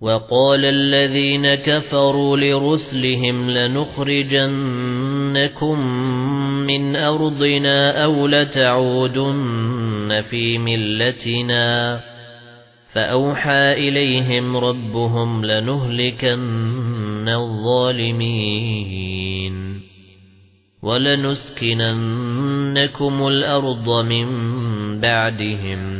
وقال الذين كفروا لرسلهم لنخرجنكم من أرضنا أو لتعودن في ملتنا. فأوحى إليهم ربهم لنهلكن الظالمين. ولنسكننكم الأرض من بعدهم.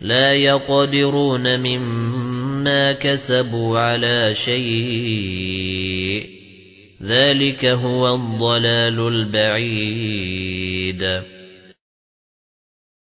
لا يقدرون مما كسبوا على شيء. ذلك هو الضلال البعيد.